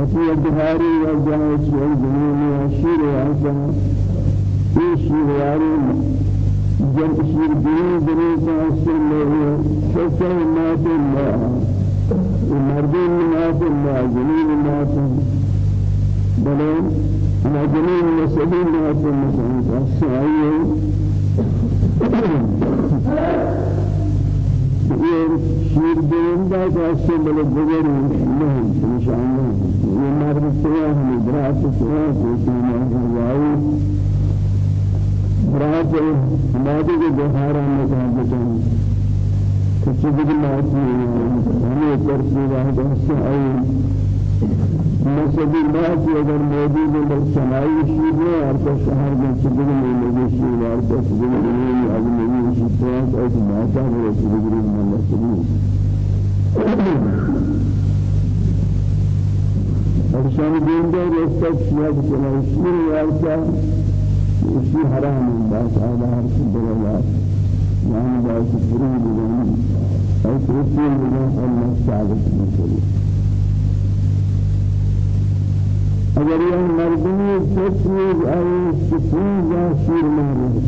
وفي الدهاري والجاهش والجنون والشير والجنون في شير وارين جمع شير دين دين تحسن له شكر ما في الله. المردين ما في الله. جميل ما في بلين ما جميل مسلين ما في الله. السعيد یہ شیر درندہ کا سے بل بغیر نہیں نشان یہ مرد سے ہم برات سے کو سنا جائی برات ہمارے کے بہارا میں جاتا ہے کچھ بھی بات نہیں ہمیں آئی مسجد الناس اگر موجود ہے سمائی شیر ہے اور تو شہر میں سبب میں لگے شیر اور تو سبب میں اب نہیں شیر ہے اور ماتا ہے سبب میں مسجد اور شان دین دے رسک شیا کہ شیر اور کا اسی حرام بات ہے ہر درجات يعني بعض الفروض يعني أو ترسل من الله ثابت من اگر یہ مردمی تسویز آئی سکون یا شیر مہر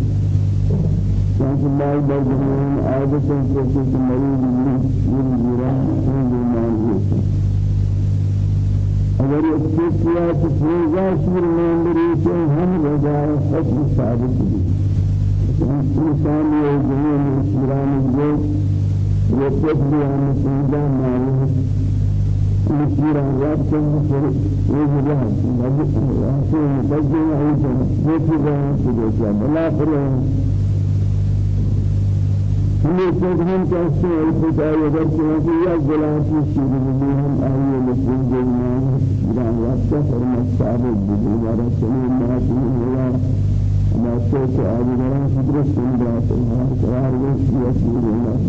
چانکہ مال برجمان عادتاً کسی مریض من شیر جیران بیمان ہوتا اگر یہ تسویز تسویز یا شیر مہر تو ہم رجائے حکم ثابت بھی انسان یہ جنین شیران جو یہ تسویز ہم سنجا معلوم مسير عذاب كم مسير يجب أن يكون مبجل أيضا يجب أن يكون لا فرق ہمیں تجھن کہتے ہیں الفتاہ اگر کہ یا غلامی شیر بھی ہم آئیے مسلم جنان شیران واسطہ فرمت ثابت ہمارا چلے ماتی ہوا ہمارا سوچ آدھگران حضرت سندرہ سنہار قرار ویسی اصیر اللہ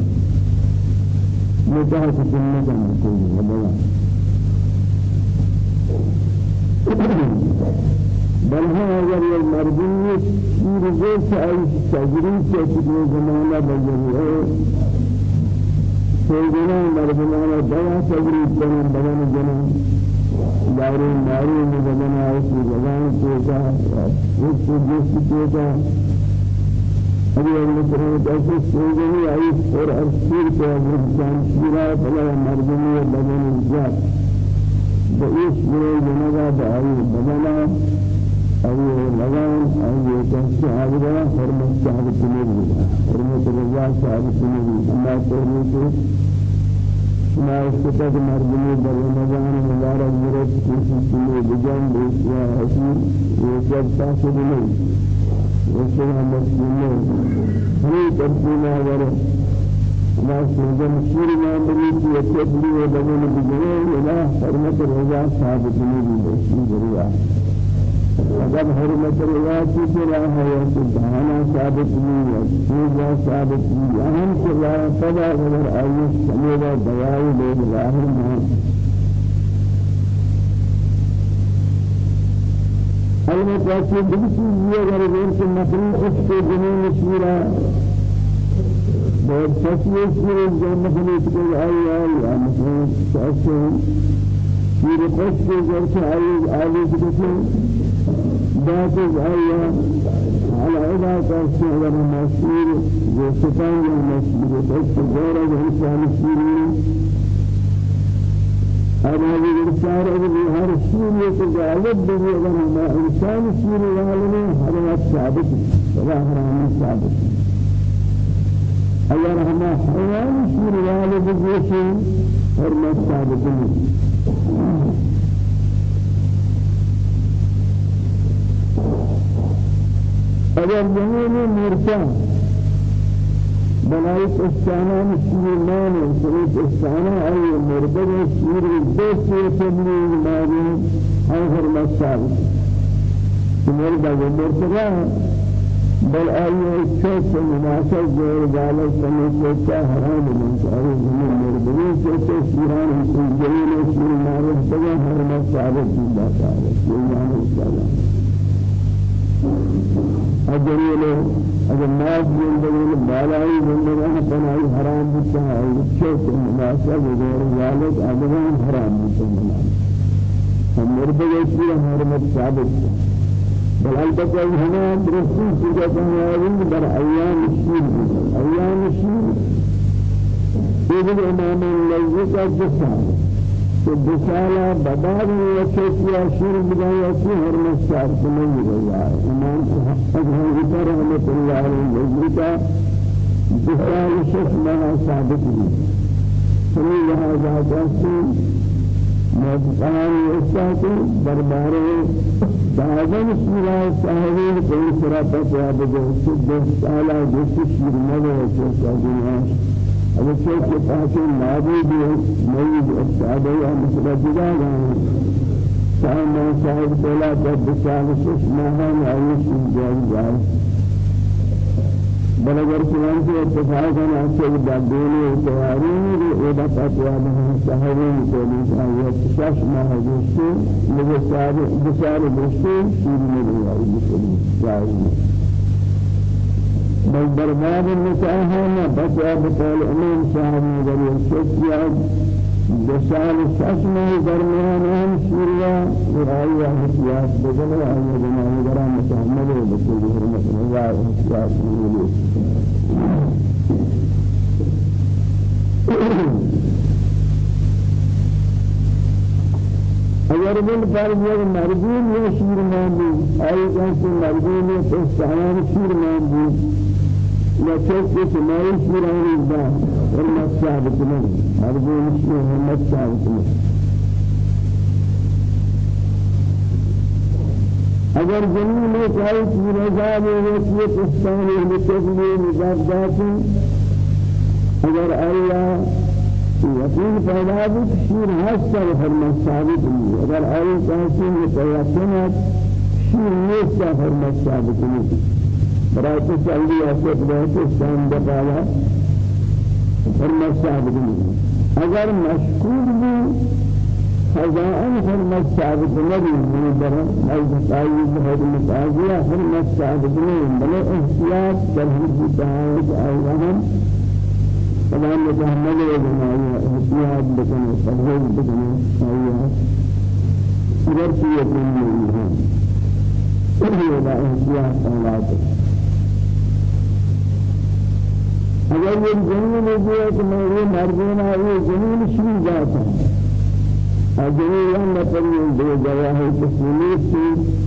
متحد سنت ہم کوئی بل ها اگر یہ آئی تجریب سے کتنے زمانہ بجری ہے سیدنا مردمانہ دوا تجریب کرنے بدن جنن دارے مارے میں بدن آئے کی زبان پیتا اس کو جس پیتا ابھی اللہ تعالیٰ جیسے سیدنی آئی اور ارسیر کو جان شیرہ بلا مردمی بدن جات بإيش من جنبا بأي بدنا أي لغان أي تنسي عبدا حرمة صاحب التنبي حرمة الرجاء صاحب التنبي أما تهمته ما استطاعت مردمي در رمضان مبارك مرد كيسي سنة بجان بإسياء حسين ويساب تاسد لي وسلام مسلمين هي ترسينا ورد ما سوزن شير ما بنيت يتبلي ودمن بجوه ولا حرمة الرجاء ثابت نبي بشي بريا اگر حرمت الرجاء تجرى ہے تو دہانا ثابت نہیں ہے سوزا ثابت نہیں اہم سے لا صدا اگر آئیش سمیدہ دوائی لے ظاہر البتہ کہ دل چیز یہ اگر غیر سے مخلوق کے جنون بعد تسوية سورة جنة نتكلم أي مثلا تأسهم في رقص جرس أي أي تكلم باتز على إذا تأسهم لما مسير جسدان لما مسير بس جارة جرس مسير أنا بالإنسان أبي هر سورة غالب بني أنا إنسان سورة غالب هذا ثابت ولا هذا ثابت اگر ہم حیوان شیر والے بگوشی حرمت ثابت نہیں اگر جنین مرتا بنائی استانان شیر مانے سریت استانا آئی مردد شیر دوست تبلیغ ہم حرمت ثابت مرد اگر مرتگاہ بل آئیے چوک مناسب غیر جالب سمے چوکا حرام من چاہے زمین مربنی چوکے شیران حسن جلیل شیر معروف تگا حرمت ثابت کی باتا ہے یہ جانے چاہا اجریل اگر ناز زندگی بالائی زندگی بنائی حرام بچہ ہے چوک مناسب غیر جالب آدمان حرام بچہ مرده يشير حرمت ثابت البته هنا درسي سيدا كان بر أيام الشير أيام الشير يجب إمام الليل الجسال الجسالة بدار وشيء شير بداية شهر مسار كمان يجوا إمام أجهل رحمة الله عليه. جسال شيخ ما ثابت سمي هذا جاسم مدعان يستاك درباره. بعدين سورة صاحبين كل سورة تسوى بجهة سدس على جس شير مدى وشيخ أجناش أبو شيخ تاكي نابي بيه ميد أستعده يا مسلا جدا سامع صاحب بلا تبسال شش ماهان عيش جاي جاي بل اگر چنانچہ اتفاق ہے اچھے بدونے تیاری ودا فتوا میں صحابین کو بھی شش ماہ گشتے مجھے سارے بشار گشتے شیر میں رہی مسلم جائز بل برباد النساء ہے فتوا بقول امام صاحب نے ذریعہ شکیا بسال ششمه درمیان هم شیریا ورایی احتیاط بدل آیه جنایی درام متحمل و بسیاری حرمت نظار احتیاط میلی اگر من فرض یک مردین یا شیر ماندی آیه کنسی مردین یا ماندی یا چوک سماعی شیرانی دا حرمت ثابت نہیں مرضون شیر حرمت ثابت نہیں اگر زمین میں کوئی چیز رضا میں وصیت استانی لتقلی مضافات اگر اللہ یقین پیدا بھی شیر حسن حرمت ثابت نہیں اگر ہیں کہ یقینت شیر نیست حرمت تو چلی ایسے بہت استان دقالا فرمت ثابت اگر مشکور بھی خزائن فرمت ثابت نہیں ہے در نزد قائد بہت متعاضیہ فرمت ثابت نہیں بلے احتیاط جلہی کی تحایت آئیہم فلان متحمل و جمعیہ احتیاط بکنے فرحیز بکنے آئیہم اگر کی یقین نہیں ہے فرحیز احتیاط أولاد اگر یہ جنین ہے کہ میں یہ مردین ہے یہ جنین شروع جاتا ہے۔ اجنین یہ نفر یہ دو جواہ تسلیمیت کی۔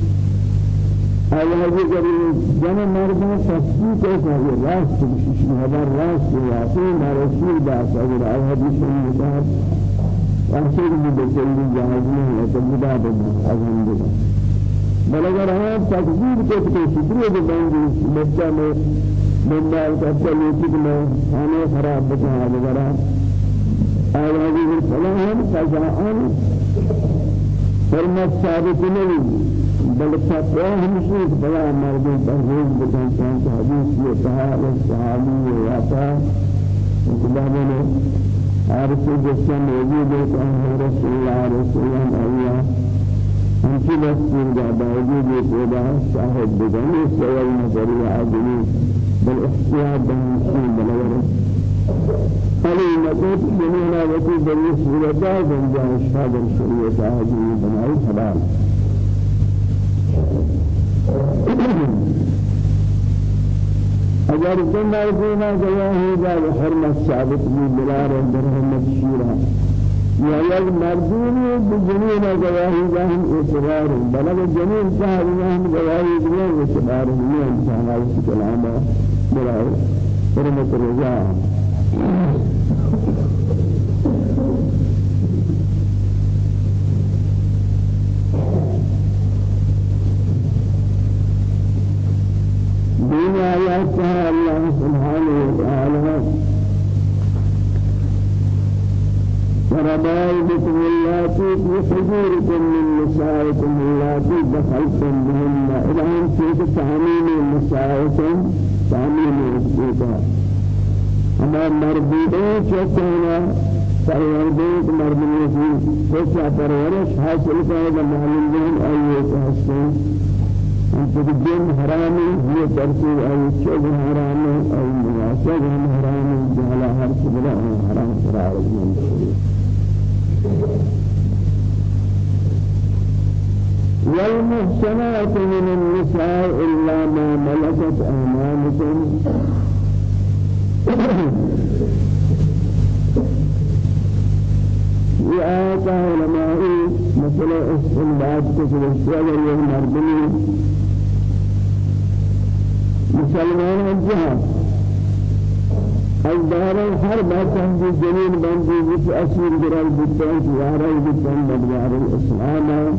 آیا یہ کریم جن مردوں تصدیق ہے یہ راست بشش خبر راست یاتی رسول باس اگر آیا حدیث کہا رسول بھی بچلی جہاز میں ہے۔ تو مدد الحمدللہ۔ بل اگر ہم تکذیب کو تو شکریہ دیں گے بچہ میں بندال کا چلے کہ میں کھانے خراب بتا وغیرہ آوازی السلام قضاء فرمت ثابت نہیں بل فتوى ہمشی بلا مرد پرہیز بکن کہ حدیث یہ کہا صحابی واتا اقبال نے عارف جسم موجود ہے کہ رسول اللہ رسول اللہ علیہ ہم کی بس کا باوجود یہ پیدا شاہد بگن سوال نظری عادلی بالاحتياط بالمسلم بالغير فلي نقول بنينا وفي بني سورة جنجا إشهاد الشريعة هذه بناء حلال اگر تم مرضینا گواہی دا حرمت ثابت بھی بلار درہمت شیرہ یا یک مردونی بجنین گواہی دا ہم اعتبار بلد جنین صاحب ہم گواہی دا اعتبار ہم انسان آئی کلامہ برای حرمت رضا دين آياتها الله سبحانه وتعالى وربائبكم اللاتي في حجوركم من نسائكم اللاتي دخلتم بهن. إلى أن تلك تعميم نسائكم تعميم رسولك أما مربوطين شكونا پروردگار کی کوچا پرورش حاصل کرے معلوم نہیں ایے کہتے ان کے دین حرام یہ ترتیب ہے چوب حرام اور مناسب حرام جہلا ہر چیز حرام. قرار ہے والمحسنات من النساء إلا ما ملكت أيمانكم في (coughs) آيات علماء مثل استنباط كسر الشيء والمردمي مسلمان الجهاد. الدار الحرب تنجي جميل بندي جس أسير جرال بطان سيارة بطان مدوار الإسلام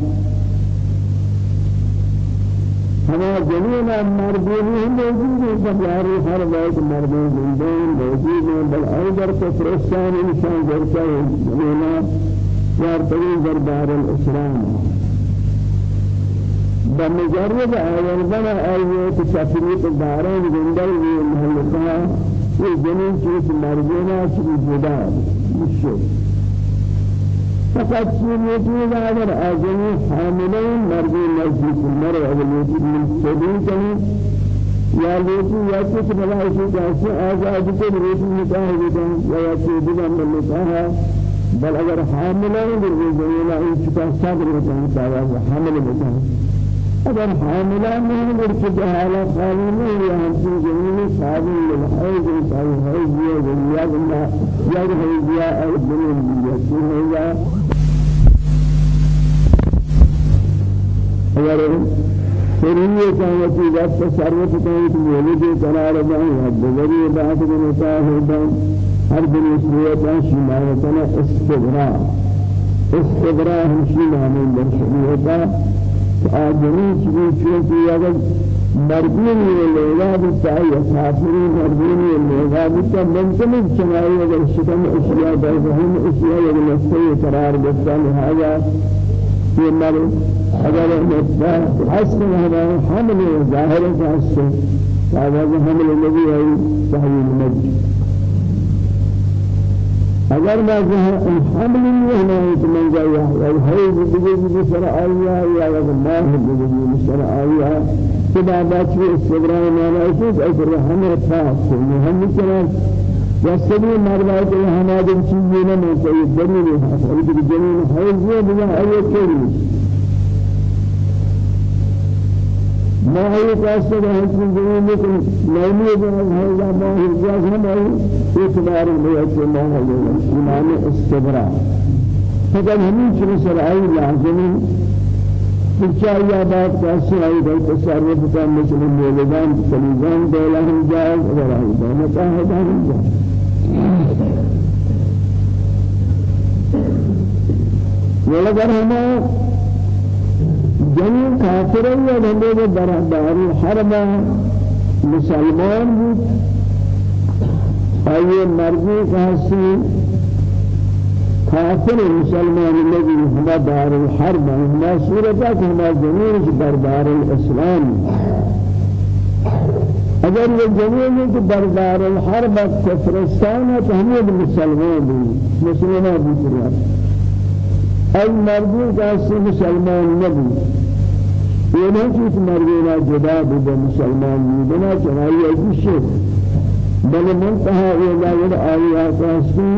ہما جنین مردین ہم موجود ہیں سبیاری ہر وقت مردین زندین موجود ہیں بل ایدر کو فرستان انسان جرچہ جنینا یارتگی دربار الاسلام. بمجرد بنا آیت تفریق دارین زندر وی محلقہ یہ جنین چیز مردینہ چیز جدا مشکل فقط سنتي دار أجني حاملين مرضي نزيك المرء أوليتي من سبيل كني يا ليتي يا كيف بلا شيء جالس آزاد كل ريت نكاه بدن يا كيف بدن من نكاه بل أجر حاملين بالرجال لا يشتى صبر بدن تاوى حامل بدن أجر حاملان من مرشد حالة خالين يا همسي جميل صابين للحيز صابين حيز يا جميع الله يا حيز يا ابن يا اگر سریه کامتی وقت ثروت کامت مولد قرار دان و بزرگی بعد من متاهدان هر دن اسمیتان شمایتان استبرا استبرا هم شمایتان در شریعتا آدمی چیزی چونکی اگر مردین لیلا بتاعی کافری مردین لیلا بتا ممکن چنائی اگر شکم اشیاء در ذهن اشیاء اگر نفسی قرار دستا لہذا یہ مرد اگر حسن هذا حمل ظاهر حسن هذا حمل هي صحيح المجد اگر ما حمل هنا من جاء يا هي بيجي بسر آية يا ما بيجي بسر آية كذا باتي استغرام ما نشوف أجر حمل فاس مهم كنا يستوي مرضات الهنا دم شيئا ما سيد دليل هذا الجميل هاي زي بيا ما هي قصة هذه الدنيا نومي جهاز هذا ما هي جهاز هم أي اعتبار بيت ما هو إيمان استبراء فقال همين شنو سرعي لازم بچایا بات کیسے آئی گئی تصرف کا مثل مولدان سلیزان دولا ہم جائز اگر آئی دانا قاہدہ ہم جائز ولگر ہمیں جميع كافرين وهم برادار الحرب مسلمان بود۔ أي مرضي كهسي كافر مسلمان الذي هما دار الحرب هما سورة هما جميع بردار الإسلام۔ اگر یہ جميع کہ بردار الحرب کفرستان ہے تو ہم مسلمان بھی مسلمان بھی أي مرضی کا مسلمان نبی یہ نہیں کہ مردینا جدا بدا مسلمان بنا چنائی ایسی بل منتہا یہ لاغر آیات آسی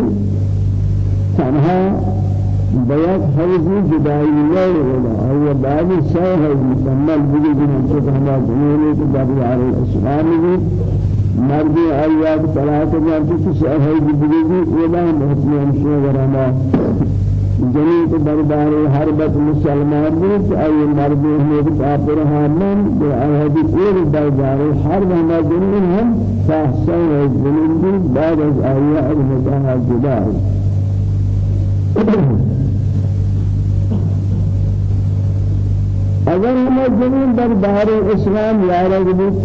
تنہا بیات حوزی جدائی ہوگا اور بعد سو ہے مکمل بگی جنہاں چکہ ہما دنیونے کے دبی آر الاسلام بھی مردی آیات طلاق جانتی کسی احیدی بگی جی اولا محسن ہمشہ ورہما جنید بردار حربت مسلمان بود ای مرد احمد کافر هامن به آهدی ایر بردار حرب هم جنید هم فاحسن از جنید بعد از آیه المتاها جدا اگر ہم جنید بردار اسلام یارد بود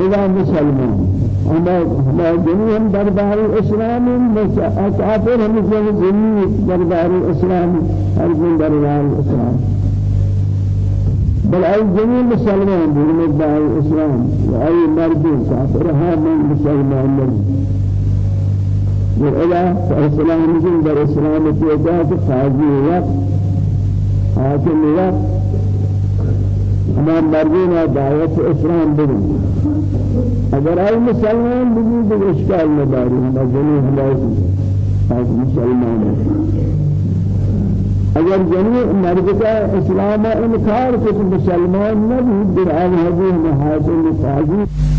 اذا مسلمان جنی ہم دربار اسلام کافر ہم جنی دربار اسلام ہر جن دربار اسلام بل أي جميع مسلمان بالمدعي الإسلام وأي مرد كافر من مسلمان. مرد والإله فالإسلام من در إسلام تيجات قاضي وقت حاكم وقت هما مردين دعوة إسلام بدون اگر ای مسلمان بگی تو اشکال نداری مزنی ہماری از مسلمان اگر جميع مرد کا اسلام انکار کو مسلمان نبی در آن حضور محاصل فاضی Mm-hmm.